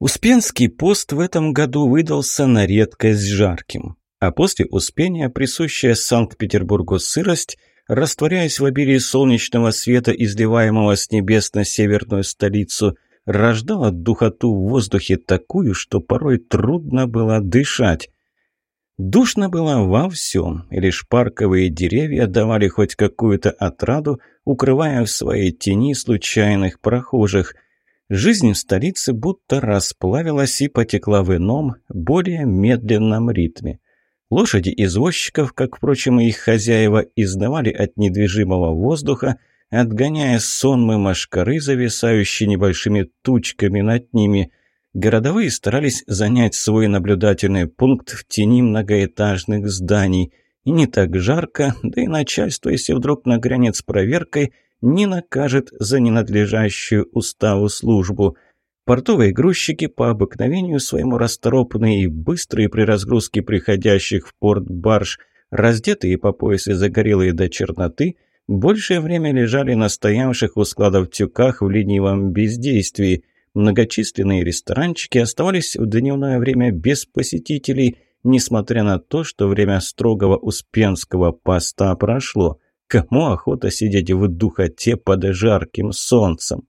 Успенский пост в этом году выдался на редкость жарким, а после Успения присущая Санкт-Петербургу сырость, растворяясь в обилии солнечного света, изливаемого с небес на северную столицу, рождала духоту в воздухе такую, что порой трудно было дышать. Душно было во всем, и лишь парковые деревья давали хоть какую-то отраду, укрывая в своей тени случайных прохожих – Жизнь в столице будто расплавилась и потекла в ином, более медленном ритме. Лошади извозчиков, как, впрочем, и их хозяева, издавали от недвижимого воздуха, отгоняя сонмы машкары, зависающие небольшими тучками над ними. Городовые старались занять свой наблюдательный пункт в тени многоэтажных зданий. И не так жарко, да и начальство, если вдруг нагрянет с проверкой – не накажет за ненадлежащую уставу службу. Портовые грузчики по обыкновению своему расторопные и быстрые при разгрузке приходящих в порт барж, раздетые по пояс и загорелые до черноты, большее время лежали на стоявших у складов тюках в ленивом бездействии. Многочисленные ресторанчики оставались в дневное время без посетителей, несмотря на то, что время строгого Успенского поста прошло – Кому охота сидеть в духоте под жарким солнцем?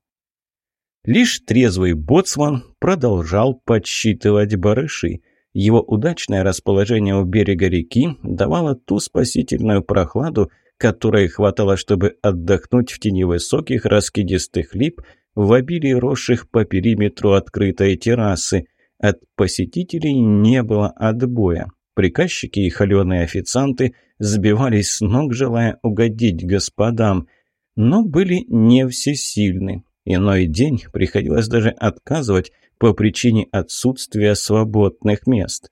Лишь трезвый боцман продолжал подсчитывать барыши. Его удачное расположение у берега реки давало ту спасительную прохладу, которой хватало, чтобы отдохнуть в тени высоких раскидистых лип в обилии росших по периметру открытой террасы. От посетителей не было отбоя. Приказчики и холеные официанты сбивались с ног, желая угодить господам, но были не всесильны. Иной день приходилось даже отказывать по причине отсутствия свободных мест.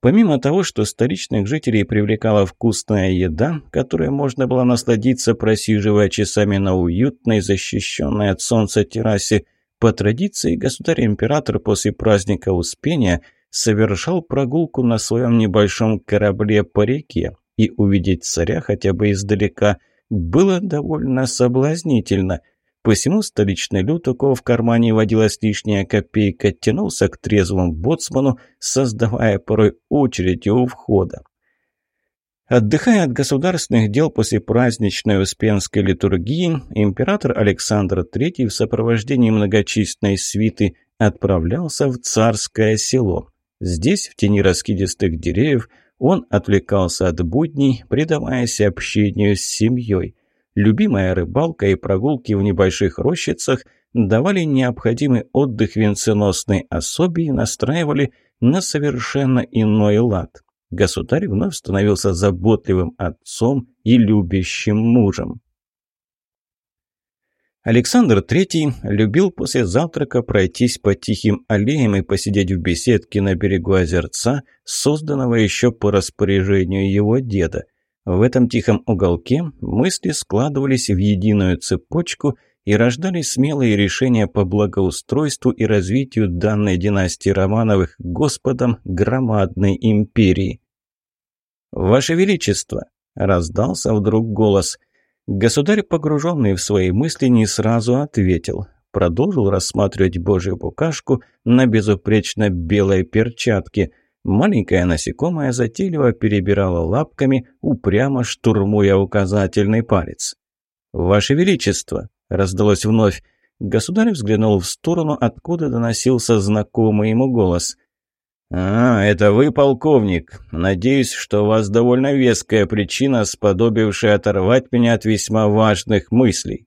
Помимо того, что столичных жителей привлекала вкусная еда, которой можно было насладиться, просиживая часами на уютной, защищенной от солнца террасе, по традиции государь-император после праздника Успения – совершал прогулку на своем небольшом корабле по реке, и увидеть царя хотя бы издалека было довольно соблазнительно. Посему столичный люд, у кого в кармане водилась лишняя копейка, тянулся к трезвому боцману, создавая порой очередь у входа. Отдыхая от государственных дел после праздничной Успенской литургии, император Александр III в сопровождении многочисленной свиты отправлялся в царское село. Здесь, в тени раскидистых деревьев, он отвлекался от будней, предаваясь общению с семьей. Любимая рыбалка и прогулки в небольших рощицах давали необходимый отдых венценосной особе и настраивали на совершенно иной лад. Государь вновь становился заботливым отцом и любящим мужем. Александр III любил после завтрака пройтись по тихим аллеям и посидеть в беседке на берегу озерца, созданного еще по распоряжению его деда. В этом тихом уголке мысли складывались в единую цепочку и рождали смелые решения по благоустройству и развитию данной династии Романовых господом громадной империи. «Ваше Величество!» – раздался вдруг голос – Государь, погруженный в свои мысли, не сразу ответил. Продолжил рассматривать божью букашку на безупречно белой перчатке. Маленькая насекомая затейливо перебирала лапками, упрямо штурмуя указательный палец. «Ваше Величество!» – раздалось вновь. Государь взглянул в сторону, откуда доносился знакомый ему голос – «А, это вы, полковник. Надеюсь, что у вас довольно веская причина, сподобившая оторвать меня от весьма важных мыслей».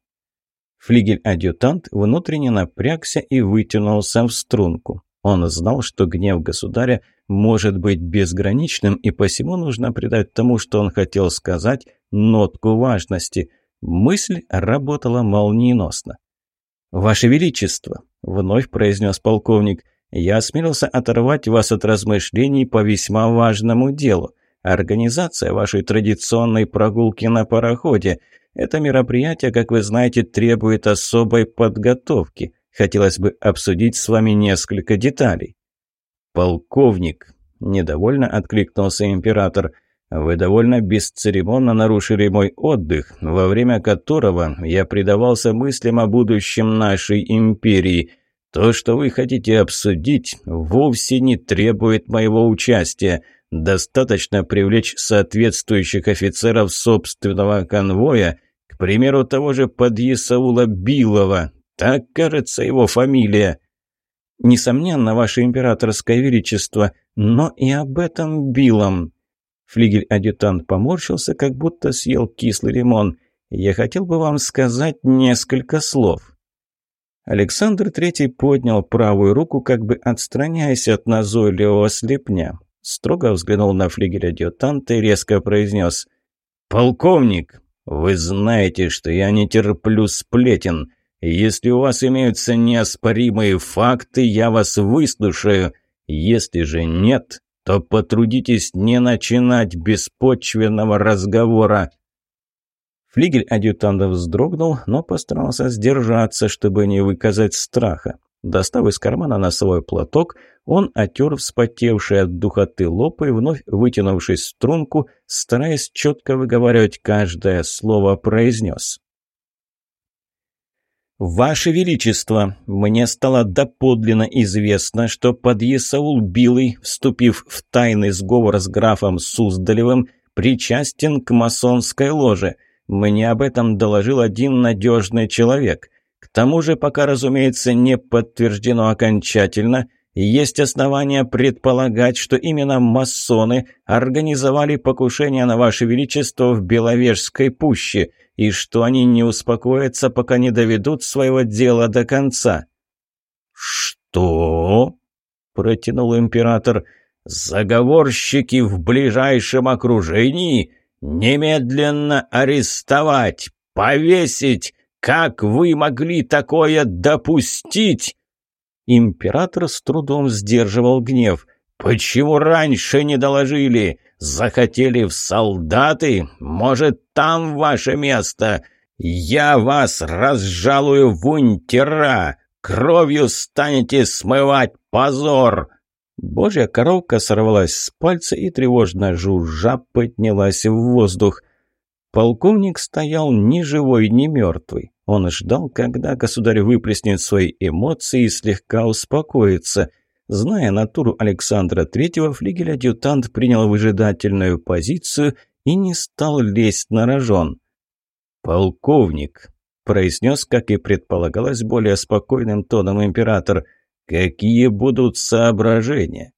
Флигель-адъютант внутренне напрягся и вытянулся в струнку. Он знал, что гнев государя может быть безграничным, и посему нужно придать тому, что он хотел сказать, нотку важности. Мысль работала молниеносно. «Ваше Величество!» — вновь произнес полковник я осмелился оторвать вас от размышлений по весьма важному делу. Организация вашей традиционной прогулки на пароходе. Это мероприятие, как вы знаете, требует особой подготовки. Хотелось бы обсудить с вами несколько деталей. «Полковник», – недовольно откликнулся император, – «вы довольно бесцеремонно нарушили мой отдых, во время которого я предавался мыслям о будущем нашей империи». То, что вы хотите обсудить, вовсе не требует моего участия. Достаточно привлечь соответствующих офицеров собственного конвоя, к примеру, того же подъясаула Билова. Так, кажется, его фамилия. Несомненно, ваше императорское величество, но и об этом Билом. Флигель-адъютант поморщился, как будто съел кислый лимон. «Я хотел бы вам сказать несколько слов». Александр Третий поднял правую руку, как бы отстраняясь от назойливого слепня. Строго взглянул на флигель-адъютанта и резко произнес «Полковник, вы знаете, что я не терплю сплетен. Если у вас имеются неоспоримые факты, я вас выслушаю. Если же нет, то потрудитесь не начинать беспочвенного разговора». Флигель адъютанта вздрогнул, но постарался сдержаться, чтобы не выказать страха. Достав из кармана носовой платок, он отер вспотевший от духоты лоб и, вновь вытянувшись струнку, стараясь четко выговаривать каждое слово, произнес. «Ваше Величество, мне стало доподлинно известно, что подъясаул Билый, вступив в тайный сговор с графом Суздалевым, причастен к масонской ложе. Мне об этом доложил один надежный человек. К тому же, пока, разумеется, не подтверждено окончательно, есть основания предполагать, что именно масоны организовали покушение на Ваше Величество в Беловежской пуще – и что они не успокоятся, пока не доведут своего дела до конца. «Что?» – протянул император. «Заговорщики в ближайшем окружении? Немедленно арестовать, повесить! Как вы могли такое допустить?» Император с трудом сдерживал гнев. «Почему раньше не доложили? Захотели в солдаты? Может, там ваше место? Я вас разжалую в унтера! Кровью станете смывать позор!» Божья коровка сорвалась с пальца и тревожно жужжа поднялась в воздух. Полковник стоял ни живой, ни мертвый. Он ждал, когда государь выплеснет свои эмоции и слегка успокоится – Зная натуру Александра Третьего, флигель-адъютант принял выжидательную позицию и не стал лезть на рожон. «Полковник», – произнес, как и предполагалось, более спокойным тоном император, – «какие будут соображения?»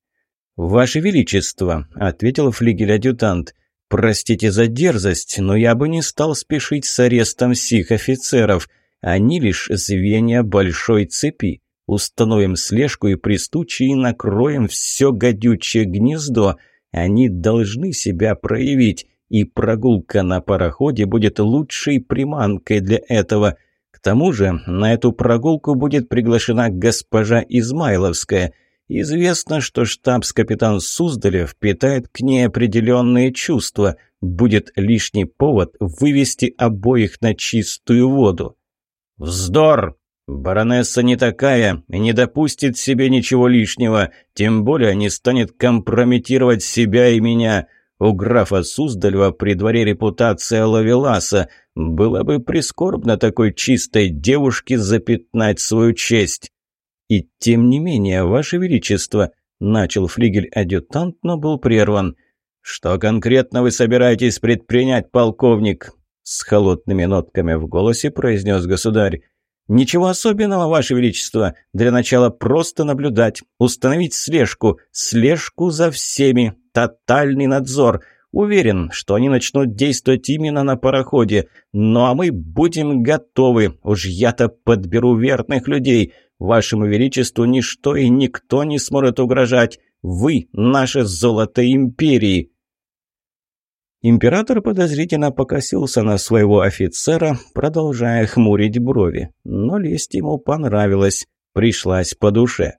«Ваше Величество», – ответил флигель-адъютант, – «простите за дерзость, но я бы не стал спешить с арестом сих офицеров. Они лишь звенья большой цепи. Установим слежку и при случае накроем все гадючее гнездо. Они должны себя проявить, и прогулка на пароходе будет лучшей приманкой для этого. Тому же на эту прогулку будет приглашена госпожа Измайловская. Известно, что штабс-капитан Суздалев питает к ней определенные чувства. Будет лишний повод вывести обоих на чистую воду. «Вздор!» Баронесса не такая и не допустит себе ничего лишнего, тем более не станет компрометировать себя и меня. У графа Суздальва при дворе репутация Лавеласа. Было бы прискорбно такой чистой девушке запятнать свою честь. И тем не менее, ваше величество, начал флигель-адъютант, но был прерван. Что конкретно вы собираетесь предпринять, полковник? С холодными нотками в голосе произнес государь. «Ничего особенного, Ваше Величество. Для начала просто наблюдать, установить слежку, слежку за всеми, тотальный надзор. Уверен, что они начнут действовать именно на пароходе. Ну а мы будем готовы. Уж я-то подберу верных людей. Вашему Величеству ничто и никто не сможет угрожать. Вы – наше золото империи». Император подозрительно покосился на своего офицера, продолжая хмурить брови. Но лесть ему понравилось, пришлась по душе.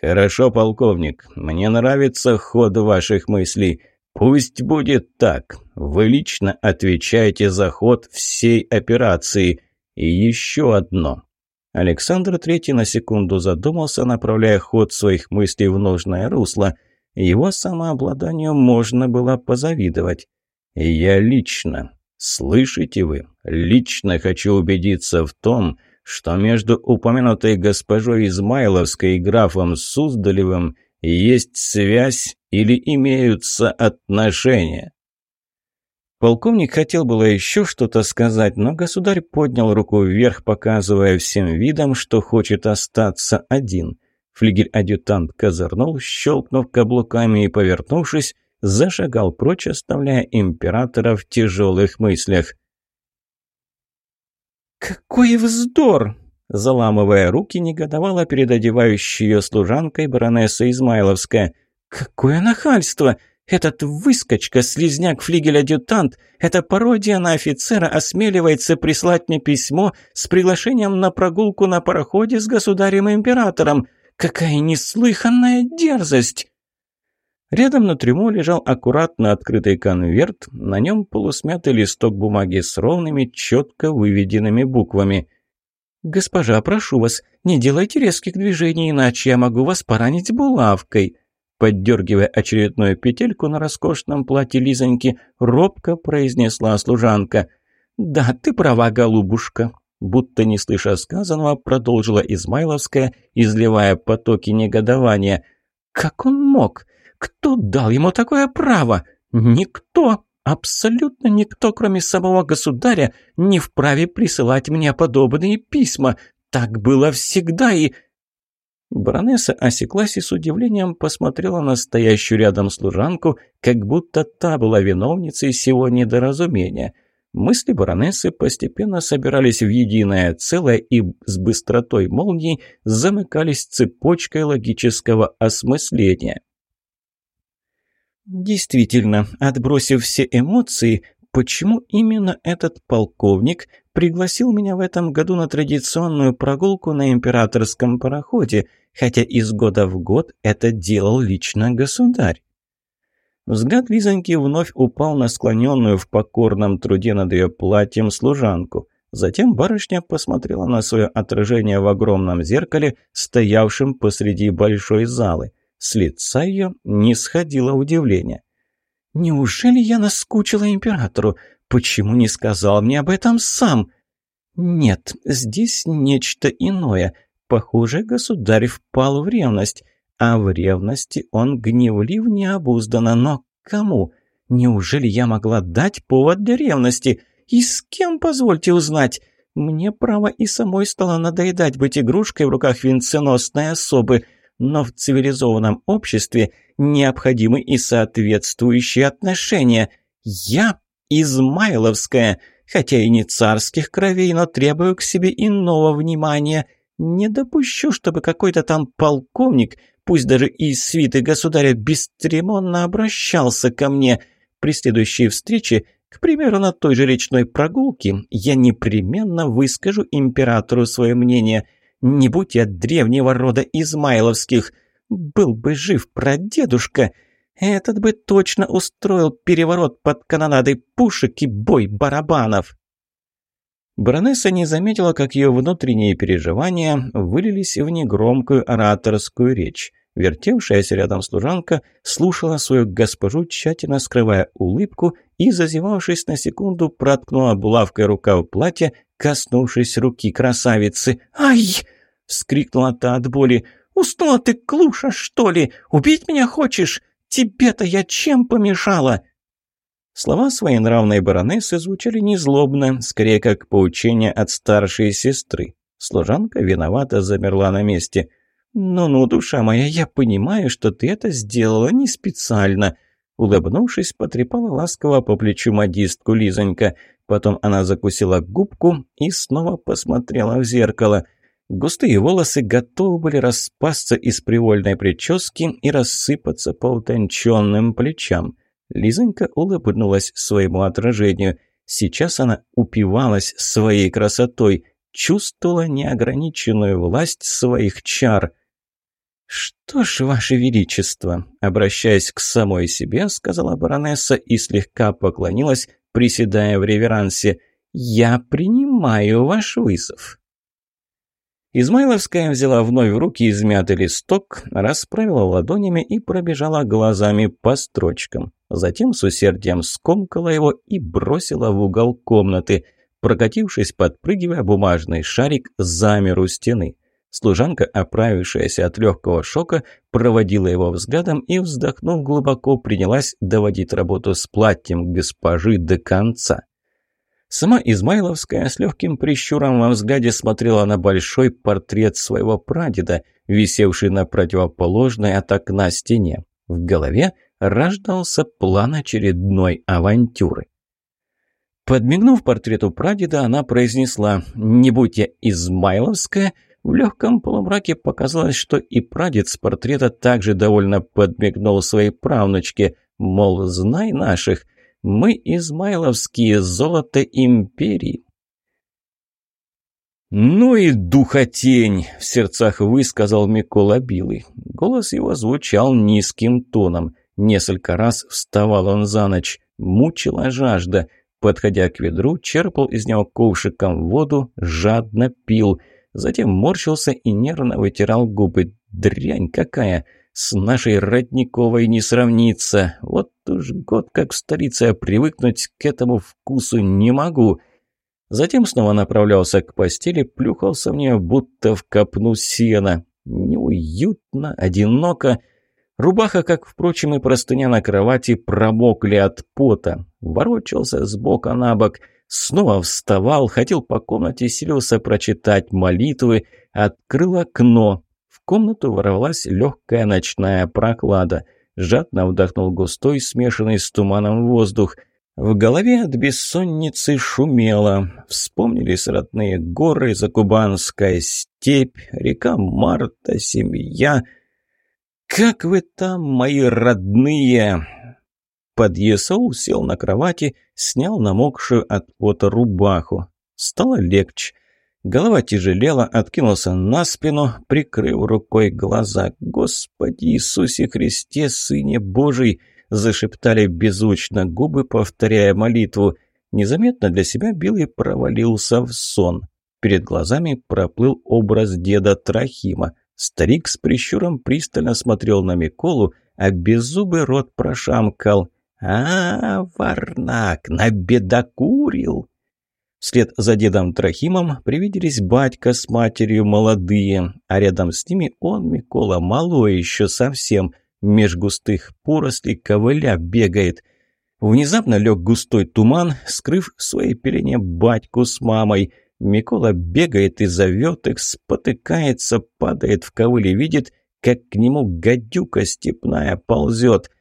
«Хорошо, полковник, мне нравится ход ваших мыслей. Пусть будет так. Вы лично отвечаете за ход всей операции. И еще одно». Александр Третий на секунду задумался, направляя ход своих мыслей в нужное русло – его самообладанию можно было позавидовать. «Я лично, слышите вы, лично хочу убедиться в том, что между упомянутой госпожой Измайловской и графом Суздалевым есть связь или имеются отношения. Полковник хотел было еще что-то сказать, но государь поднял руку вверх, показывая всем видом, что хочет остаться один. Флигель-адъютант козырнул, щелкнув каблуками и, повернувшись, зашагал прочь, оставляя императора в тяжелых мыслях. «Какой вздор!» Заламывая руки, негодовала перед одевающей ее служанкой баронесса Измайловская. «Какое нахальство! Этот выскочка, слизняк флигель-адъютант, эта пародия на офицера осмеливается прислать мне письмо с приглашением на прогулку на пароходе с государем-императором. Какая неслыханная дерзость!» Рядом на трюмо лежал аккуратно открытый конверт, на нем полусмятый листок бумаги с ровными, четко выведенными буквами. «Госпожа, прошу вас, не делайте резких движений, иначе я могу вас поранить булавкой», поддергивая очередную петельку на роскошном платье Лизоньки, робко произнесла служанка. «Да, ты права, голубушка», будто не слыша сказанного, продолжила Измайловская, изливая потоки негодования. «Как он мог? Кто дал ему такое право? Никто, абсолютно никто, кроме самого государя, не вправе присылать мне подобные письма. Так было всегда и...» Баронесса осеклась и с удивлением посмотрела на стоящую рядом служанку, как будто та была виновницей сего недоразумения. Мысли баронессы постепенно собирались в единое целое и с быстротой молнии замыкались цепочкой логического осмысления. Действительно, отбросив все эмоции, почему именно этот полковник пригласил меня в этом году на традиционную прогулку на императорском пароходе, хотя из года в год это делал лично государь? Взгляд Лизоньки вновь упал на склоненную в покорном труде над ее платьем служанку. Затем барышня посмотрела на свое отражение в огромном зеркале, стоявшем посреди большой залы. С лица ее не сходило удивление. «Неужели я наскучила императору? Почему не сказал мне об этом сам?» «Нет, здесь нечто иное. Похоже, государь впал в ревность. А в ревности он гневлив необузданно. Но кому? Неужели я могла дать повод для ревности? И с кем, позвольте узнать?» Мне, право, и самой стало надоедать быть игрушкой в руках венценосной особы – но в цивилизованном обществе необходимы и соответствующие отношения. Я Измайловская, хотя и не царских кровей, но требую к себе иного внимания. Не допущу, чтобы какой-то там полковник, пусть даже из свиты государя, бесцеремонно обращался ко мне. При следующей встрече к примеру, на той же речной прогулке я непременно выскажу императору свое мнение – не будь я древнего рода Измайловских, был бы жив прадедушка, этот бы точно устроил переворот под канонадой пушек и бой барабанов. Баронесса не заметила, как ее внутренние переживания вылились в негромкую ораторскую речь. Вертевшаяся рядом служанка слушала свою госпожу, тщательно скрывая улыбку, и, зазевавшись на секунду, проткнула булавкой рука в платье, коснувшись руки красавицы. «Ай!» — вскрикнула та от боли. «Уснула ты, клуша, что ли? Убить меня хочешь? Тебе-то я чем помешала?» Слова своей нравной баронессы звучали незлобно, скорее как поучение от старшей сестры. Служанка виновато замерла на месте. «Ну-ну, душа моя, я понимаю, что ты это сделала не специально», Улыбнувшись, потрепала ласково по плечу модистку Лизонька. Потом она закусила губку и снова посмотрела в зеркало. Густые волосы готовы были распасться из привольной прически и рассыпаться по утонченным плечам. Лизонька улыбнулась своему отражению. Сейчас она упивалась своей красотой, чувствовала неограниченную власть своих чар – «Что ж, Ваше Величество», — обращаясь к самой себе, сказала баронесса и слегка поклонилась, приседая в реверансе, «я принимаю ваш вызов». Измайловская взяла вновь в руки измятый листок, расправила ладонями и пробежала глазами по строчкам. Затем с усердием скомкала его и бросила в угол комнаты. Прокатившись, подпрыгивая, бумажный шарик замер у стены. Служанка, оправившаяся от легкого шока, проводила его взглядом и, вздохнув глубоко, принялась доводить работу с платьем госпожи до конца. Сама Измайловская с легким прищуром во взгляде смотрела на большой портрет своего прадеда, висевший на противоположной от окна стене. В голове рождался план очередной авантюры. Подмигнув портрету прадеда, она произнесла «Не будь я Измайловская», в легком полумраке показалось, что и прадед с портрета также довольно подмигнул своей правнучке, мол, знай наших, мы измайловские, золото империи. «Ну и духотень!» – в сердцах высказал Микола Билый. Голос его звучал низким тоном. Несколько раз вставал он за ночь. Мучила жажда. Подходя к ведру, черпал из него ковшиком воду, жадно пил. Затем морщился и нервно вытирал губы. «Дрянь какая!» С нашей родниковой не сравнится. Вот уж год как в столице, а привыкнуть к этому вкусу не могу. Затем снова направлялся к постели, плюхался в нее, будто в копну сена. Неуютно, одиноко. Рубаха, как, впрочем, и простыня на кровати, промокли от пота. Ворочался с бока на бок, снова вставал, хотел по комнате, силился прочитать молитвы, открыл окно, комнату ворвалась легкая ночная прохлада. Жадно вдохнул густой, смешанный с туманом воздух. В голове от бессонницы шумело. Вспомнились родные горы, Закубанская степь, река Марта, семья. «Как вы там, мои родные?» Подъесол сел на кровати, снял намокшую от пота рубаху. Стало легче. Голова тяжелела, откинулся на спину, прикрыв рукой глаза. «Господи Иисусе Христе, Сыне Божий!» Зашептали беззвучно губы, повторяя молитву. Незаметно для себя Билый провалился в сон. Перед глазами проплыл образ деда Трахима. Старик с прищуром пристально смотрел на Миколу, а беззубый рот прошамкал. «А, Варнак, набедокурил!» Вслед за дедом Трохимом привиделись батька с матерью молодые, а рядом с ними он, Микола, малой еще совсем, меж густых порослей ковыля бегает. Внезапно лег густой туман, скрыв в своей пелене батьку с мамой. Микола бегает и зовет их, спотыкается, падает в ковыле, видит, как к нему гадюка степная ползет –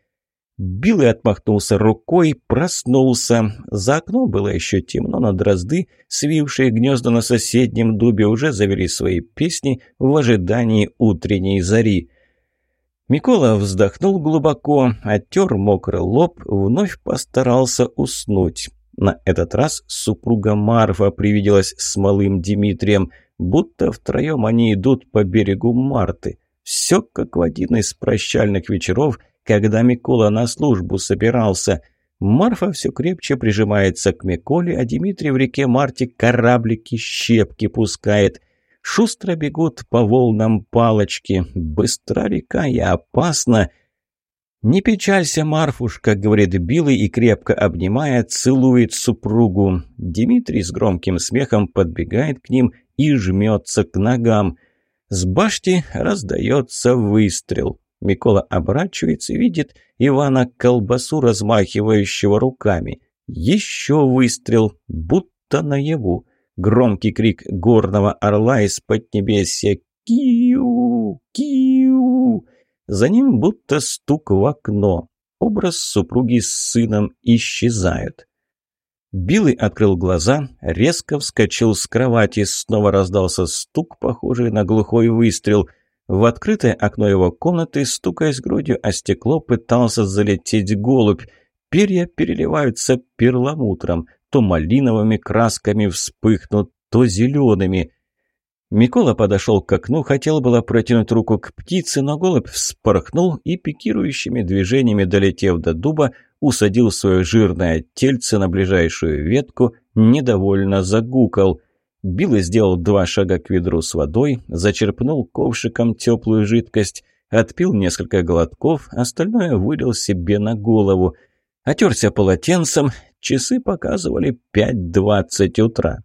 Билый отмахнулся рукой, проснулся. За окном было еще темно, но дрозды, свившие гнезда на соседнем дубе, уже завели свои песни в ожидании утренней зари. Микола вздохнул глубоко, оттер мокрый лоб, вновь постарался уснуть. На этот раз супруга Марфа привиделась с малым Дмитрием, будто втроем они идут по берегу Марты. Все как в один из прощальных вечеров – когда Микола на службу собирался. Марфа все крепче прижимается к Миколе, а Дмитрий в реке Марте кораблики щепки пускает. Шустро бегут по волнам палочки. Быстра река и опасна. «Не печалься, Марфушка», — говорит Билый и, крепко обнимая, целует супругу. Дмитрий с громким смехом подбегает к ним и жмется к ногам. С башти раздается выстрел. Микола оборачивается и видит Ивана колбасу, размахивающего руками. Еще выстрел, будто наяву. Громкий крик горного орла из поднебесья «Киу! Киу!» За ним будто стук в окно. Образ супруги с сыном исчезают. Билый открыл глаза, резко вскочил с кровати, снова раздался стук, похожий на глухой выстрел – в открытое окно его комнаты, стукаясь грудью о стекло, пытался залететь голубь. Перья переливаются перламутром, то малиновыми красками вспыхнут, то зелеными. Микола подошел к окну, хотел было протянуть руку к птице, но голубь вспорхнул и, пикирующими движениями долетев до дуба, усадил свое жирное тельце на ближайшую ветку, недовольно загукал – Билл сделал два шага к ведру с водой, зачерпнул ковшиком теплую жидкость, отпил несколько глотков, остальное вылил себе на голову. Отерся полотенцем, часы показывали пять двадцать утра.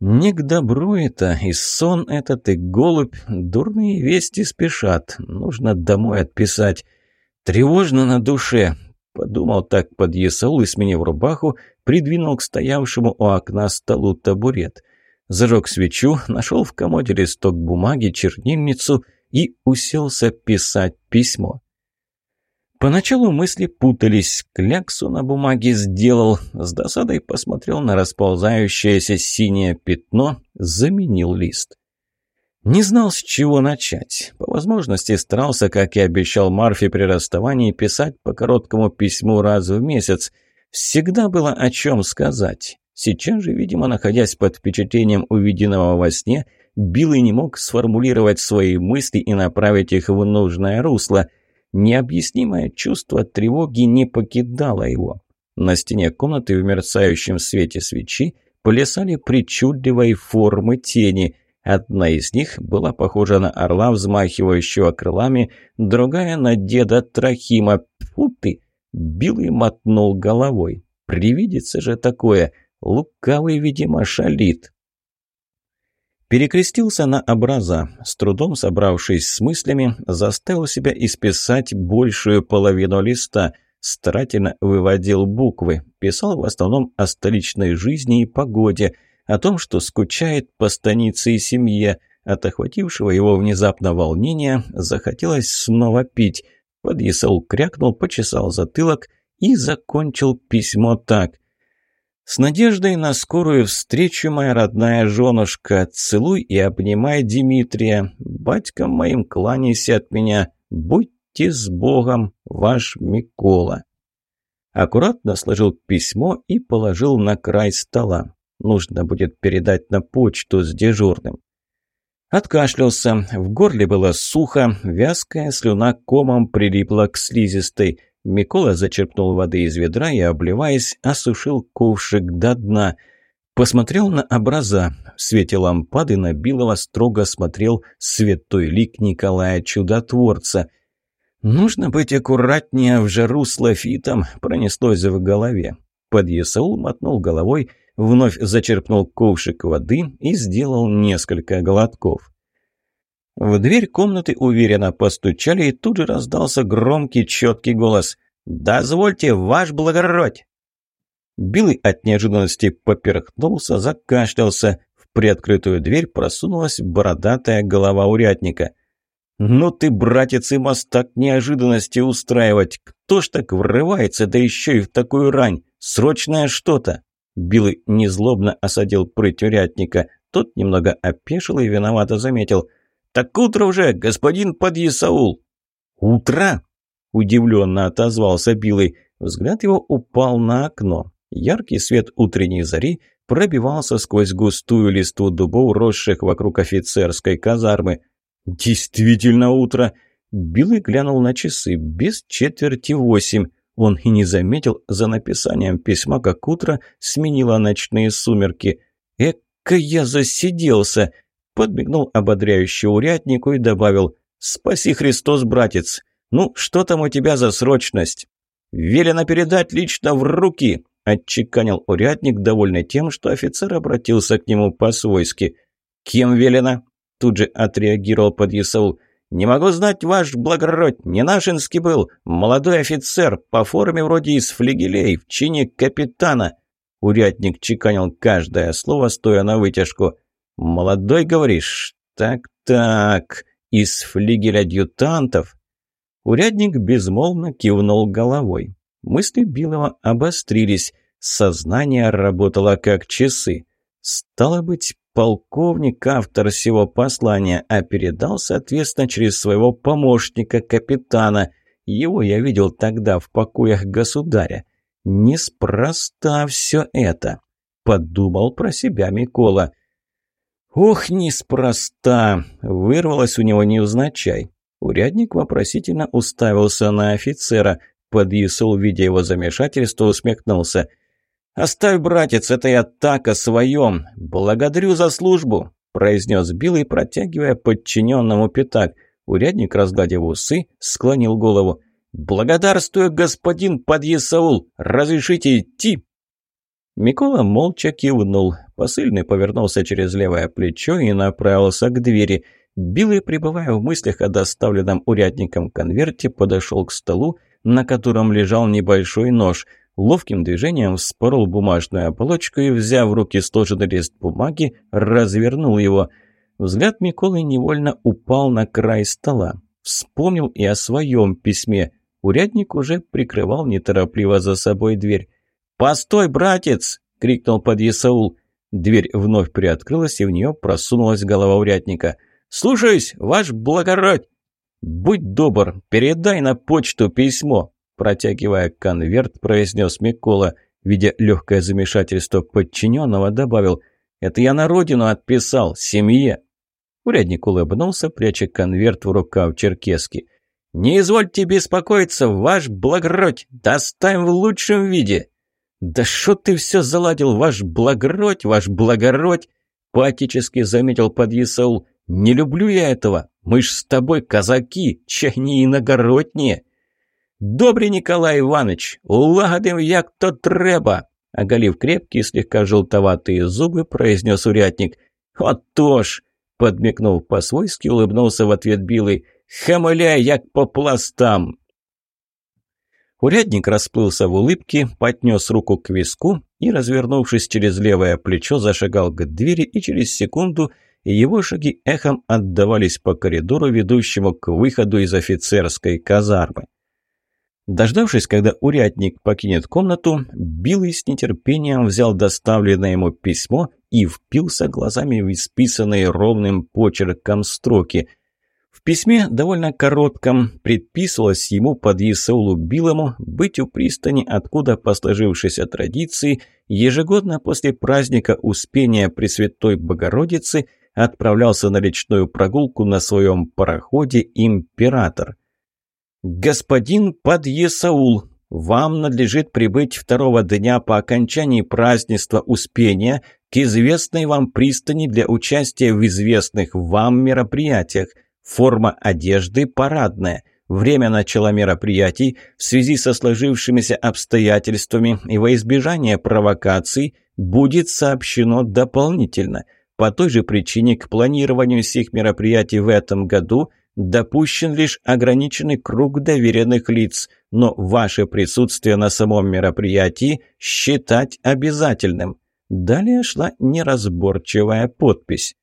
Не к добру это, и сон этот, и голубь. Дурные вести спешат. Нужно домой отписать. Тревожно на душе. Подумал так под Есаул и, сменив рубаху, придвинул к стоявшему у окна столу табурет. Зажег свечу, нашел в комоде листок бумаги, чернильницу и уселся писать письмо. Поначалу мысли путались. Кляксу на бумаге сделал, с досадой посмотрел на расползающееся синее пятно, заменил лист. Не знал, с чего начать. По возможности старался, как и обещал Марфе при расставании, писать по короткому письму раз в месяц. Всегда было о чем сказать. Сейчас же, видимо, находясь под впечатлением увиденного во сне, Билый не мог сформулировать свои мысли и направить их в нужное русло – Необъяснимое чувство тревоги не покидало его. На стене комнаты в мерцающем свете свечи плясали причудливой формы тени. Одна из них была похожа на орла, взмахивающего крылами, другая на деда Трахима. Фу ты! Билый мотнул головой. Привидится же такое! Лукавый, видимо, шалит. Перекрестился на образа, с трудом собравшись с мыслями, заставил себя исписать большую половину листа, старательно выводил буквы, писал в основном о столичной жизни и погоде, о том, что скучает по станице и семье, от охватившего его внезапно волнения захотелось снова пить. Подъясал крякнул, почесал затылок и закончил письмо так – с надеждой на скорую встречу, моя родная женушка, целуй и обнимай Дмитрия. Батькам моим кланяйся от меня. Будьте с Богом, ваш Микола. Аккуратно сложил письмо и положил на край стола. Нужно будет передать на почту с дежурным. Откашлялся, в горле было сухо, вязкая слюна комом прилипла к слизистой. Микола зачерпнул воды из ведра и, обливаясь, осушил ковшик до дна. Посмотрел на образа. В свете лампады на Билова строго смотрел святой лик Николая Чудотворца. «Нужно быть аккуратнее в жару с лафитом», — пронеслось в голове. Подъясаул мотнул головой, вновь зачерпнул ковшик воды и сделал несколько глотков. В дверь комнаты уверенно постучали, и тут же раздался громкий четкий голос. «Дозвольте, ваш благородь!» Билый от неожиданности поперхнулся, закашлялся. В приоткрытую дверь просунулась бородатая голова урядника. «Ну ты, братец, и мостак неожиданности устраивать! Кто ж так врывается, да еще и в такую рань? Срочное что-то!» Билый незлобно осадил прыть урядника. Тот немного опешил и виновато заметил – «Так утро уже, господин подъясаул!» «Утро?» – удивленно отозвался Билый. Взгляд его упал на окно. Яркий свет утренней зари пробивался сквозь густую листву дубов, росших вокруг офицерской казармы. «Действительно утро!» Билый глянул на часы. Без четверти восемь. Он и не заметил за написанием письма, как утро сменило ночные сумерки. «Эка я засиделся!» подмигнул ободряюще уряднику и добавил «Спаси Христос, братец! Ну, что там у тебя за срочность?» «Велено передать лично в руки!» – отчеканил урядник, довольный тем, что офицер обратился к нему по-свойски. «Кем велено?» – тут же отреагировал подъясаул. «Не могу знать, ваш благородь, не нашинский был, молодой офицер, по форме вроде из флигелей, в чине капитана». Урядник чеканил каждое слово, стоя на вытяжку. «Молодой, говоришь? Так-так, из флигеля адъютантов?» Урядник безмолвно кивнул головой. Мысли Билова обострились, сознание работало как часы. Стало быть, полковник, автор всего послания, а передал, соответственно, через своего помощника, капитана. Его я видел тогда в покоях государя. Неспроста все это, подумал про себя Микола. «Ох, неспроста!» – вырвалось у него невзначай. Урядник вопросительно уставился на офицера. Подъясул, видя его замешательство, усмехнулся. «Оставь, братец, это я так о своем. Благодарю за службу!» – произнес Билый, протягивая подчиненному пятак. Урядник, разгладив усы, склонил голову. «Благодарствую, господин подъесаул! Разрешите идти?» Микола молча кивнул. Посыльный повернулся через левое плечо и направился к двери. Билый, пребывая в мыслях о доставленном урядником конверте, подошел к столу, на котором лежал небольшой нож. Ловким движением вспорол бумажную оболочку и, взяв в руки сложенный лист бумаги, развернул его. Взгляд Миколы невольно упал на край стола. Вспомнил и о своем письме. Урядник уже прикрывал неторопливо за собой дверь. «Постой, братец!» — крикнул подъясаул. Дверь вновь приоткрылась, и в нее просунулась голова урядника. «Слушаюсь, ваш благородь!» «Будь добр, передай на почту письмо!» Протягивая конверт, произнес Микола. Видя легкое замешательство подчиненного, добавил «Это я на родину отписал, семье!» Урядник улыбнулся, пряча конверт в рукав черкески. «Не извольте беспокоиться, ваш благородь! Доставим в лучшем виде!» «Да что ты все заладил, ваш благородь, ваш благородь!» Поотечески заметил подъясаул. «Не люблю я этого. Мы ж с тобой казаки, чай не иногородние!» «Добрый Николай Иванович, улагодим, як то треба!» Оголив крепкие, слегка желтоватые зубы, произнес урядник. «Отож!» — подмигнув по-свойски, улыбнулся в ответ Билый. «Хамыляй, як по пластам!» Урядник расплылся в улыбке, поднес руку к виску и, развернувшись через левое плечо, зашагал к двери, и через секунду его шаги эхом отдавались по коридору, ведущему к выходу из офицерской казармы. Дождавшись, когда урядник покинет комнату, Билый с нетерпением взял доставленное ему письмо и впился глазами в исписанные ровным почерком строки. В письме, довольно коротком, предписывалось ему под Исаулу Билому быть у пристани, откуда, по сложившейся традиции, ежегодно после праздника Успения Пресвятой Богородицы отправлялся на речную прогулку на своем пароходе «Император». «Господин Подъесаул, вам надлежит прибыть второго дня по окончании празднества Успения к известной вам пристани для участия в известных вам мероприятиях – Форма одежды парадная. Время начала мероприятий в связи со сложившимися обстоятельствами и во избежание провокаций будет сообщено дополнительно. По той же причине к планированию всех мероприятий в этом году допущен лишь ограниченный круг доверенных лиц, но ваше присутствие на самом мероприятии считать обязательным. Далее шла неразборчивая подпись.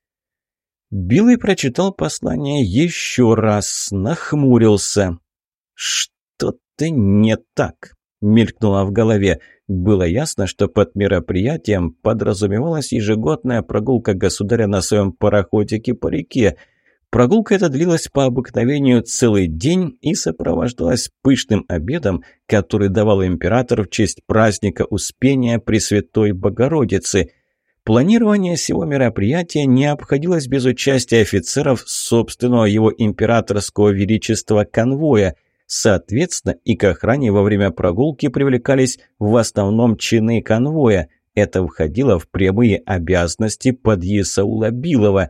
Билый прочитал послание еще раз, нахмурился. «Что-то не так», — мелькнуло в голове. Было ясно, что под мероприятием подразумевалась ежегодная прогулка государя на своем пароходике по реке. Прогулка эта длилась по обыкновению целый день и сопровождалась пышным обедом, который давал император в честь праздника Успения Пресвятой Богородицы — Планирование всего мероприятия не обходилось без участия офицеров собственного его императорского величества конвоя. Соответственно, и к охране во время прогулки привлекались в основном чины конвоя. Это входило в прямые обязанности подъясаула Билова.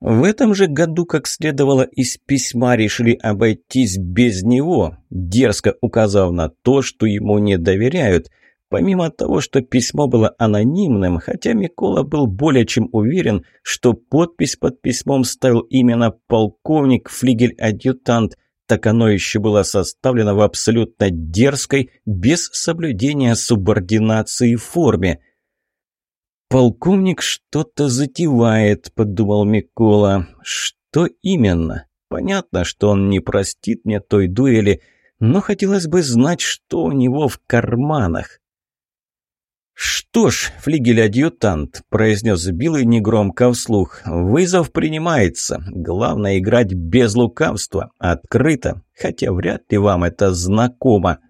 В этом же году, как следовало из письма, решили обойтись без него, дерзко указав на то, что ему не доверяют – Помимо того, что письмо было анонимным, хотя Микола был более чем уверен, что подпись под письмом ставил именно полковник флигель-адъютант, так оно еще было составлено в абсолютно дерзкой, без соблюдения субординации форме. «Полковник что-то затевает», — подумал Микола. «Что именно? Понятно, что он не простит мне той дуэли, но хотелось бы знать, что у него в карманах». «Что ж, флигель-адъютант», – произнес Билый негромко вслух, – «вызов принимается. Главное играть без лукавства, открыто, хотя вряд ли вам это знакомо».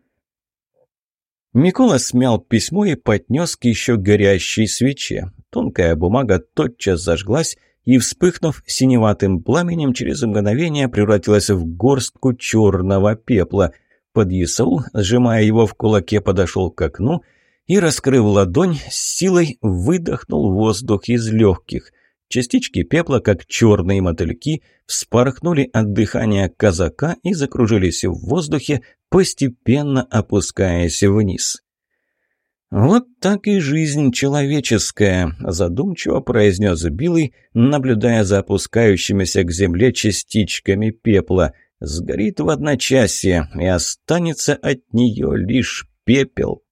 Микола смял письмо и поднес к еще горящей свече. Тонкая бумага тотчас зажглась и, вспыхнув синеватым пламенем, через мгновение превратилась в горстку черного пепла. Подъясаул, сжимая его в кулаке, подошел к окну – и, раскрыв ладонь, с силой выдохнул воздух из легких. Частички пепла, как черные мотыльки, вспорхнули от дыхания казака и закружились в воздухе, постепенно опускаясь вниз. «Вот так и жизнь человеческая», – задумчиво произнес Билый, наблюдая за опускающимися к земле частичками пепла. «Сгорит в одночасье, и останется от нее лишь пепел».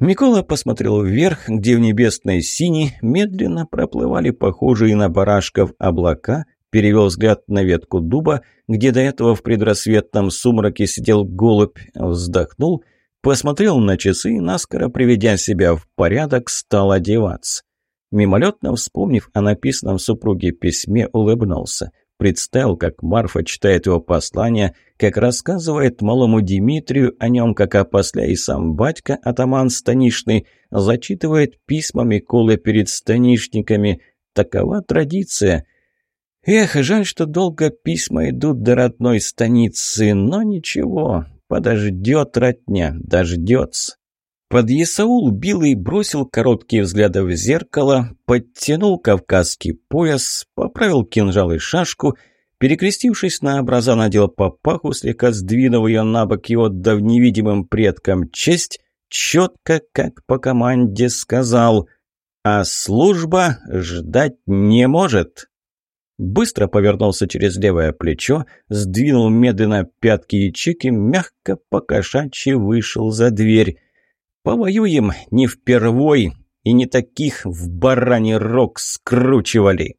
Микола посмотрел вверх, где в небесной сине медленно проплывали похожие на барашков облака, перевел взгляд на ветку дуба, где до этого в предрассветном сумраке сидел голубь, вздохнул, посмотрел на часы и, наскоро приведя себя в порядок, стал одеваться. Мимолетно вспомнив о написанном супруге письме, улыбнулся. Представил, как Марфа читает его послание, как рассказывает малому Дмитрию о нем, как опосля и сам батька, атаман станишный, зачитывает письма Миколы перед станишниками. Такова традиция. Эх, жаль, что долго письма идут до родной станицы, но ничего, подождет родня, дождется. Подъясаул Билый бросил короткие взгляды в зеркало, подтянул кавказский пояс, поправил кинжал и шашку, перекрестившись на образа, надел папаху, слегка сдвинув ее на бок и отдав невидимым предкам честь, четко, как по команде, сказал «А служба ждать не может». Быстро повернулся через левое плечо, сдвинул медленно пятки и чеки, мягко покошачьи вышел за дверь. Повоюем не впервой, и не таких в бараний рог скручивали.